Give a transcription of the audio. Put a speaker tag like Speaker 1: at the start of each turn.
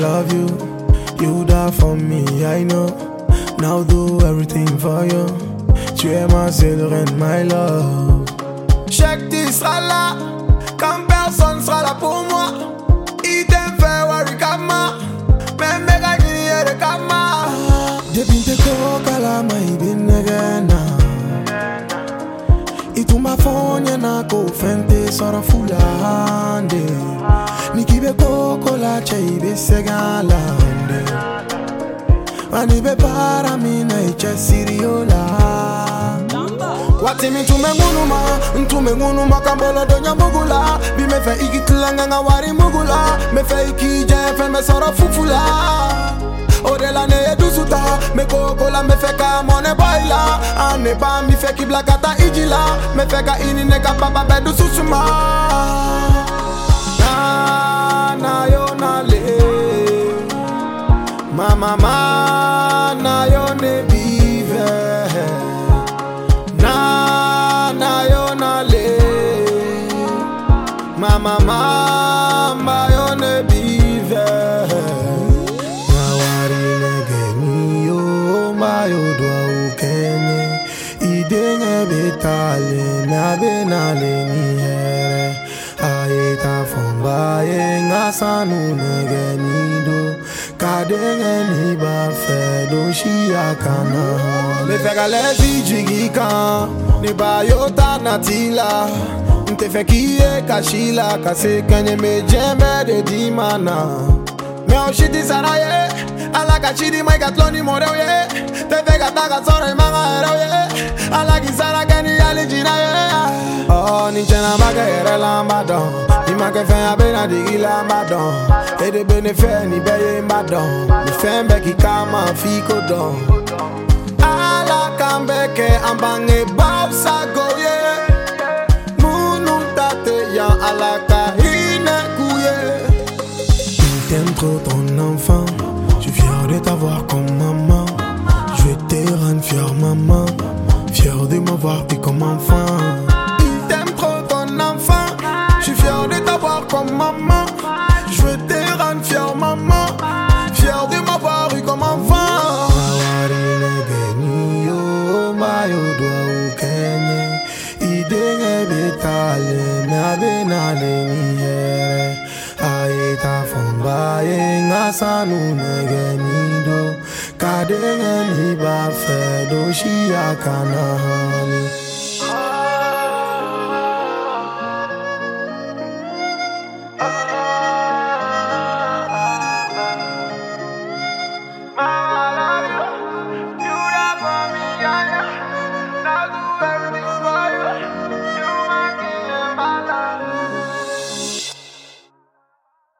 Speaker 1: love you. You die for me, I know. Now do everything for you. Tu es ma seule reine, my love. Chaque tu seras là, quand personne sera là pour moi. Il t'aime fait worry kama, même mega gini de kama. Depuis te kokala mai binegena. Itumba fonya na ko fente sora fulande. Chaibe segalande. Mani be para mi na iche siriola. Wati mi tume ngunuma, ntume ngunuma kambolo donya mugula. Bi me fe ikitlanga nga wari mugula. Me fe ikije me sora fufula. Odela ne edusuta, me kokola me ka mone baila. Ane ba mi fe ki blakata ijila. Me fe ka ini ne ka Ma mama ma yo ne vive Na wari ne geni yo ma yo dwa ukenye. Idenye betale na benale ni here Ayeta fomba ye ngasanu ne geni do Kadere ni ba fẹ́ ló ṣí àkànà. Mẹ́fẹ̀rẹ̀lẹ́ sí jìgì kan ní báyọ̀ tánà tí la. Ntẹ̀fẹ̀ se yé kàṣílà kàṣe de dimana. mẹ́rẹ̀ẹ́dì mànà. Mẹ́ o ṣí ti sara yẹ, alákàṣí di máìkà tó ní mọ̀rẹ́ yẹ. Tẹ́fẹ̀ kàtà kà sọ̀rọ̀ ìmáma ẹ̀rọ yẹ. Alákìsára kẹ́ni yálé jìnnà yẹ. Ọ̀ ní jẹ́nà má kẹ́ yẹrẹ lá má dán. Mwen fè yon bè nan di gila madan E de bè ne fè ni bè ye madan Mwen fè mbè ki kaman fi kodan Ala kan bè ke an bange bab sa goye Moun nou tate yon ala ka hine kouye Il t'aime trop ton enfant. Je suis fier de t'avoir comme maman. Je vais te rendre fier maman. Fier de m'avoir pris comme enfant. vitale Mea binale niere Aita fomba enga sanu negenido Kadenge mi bafe doshi you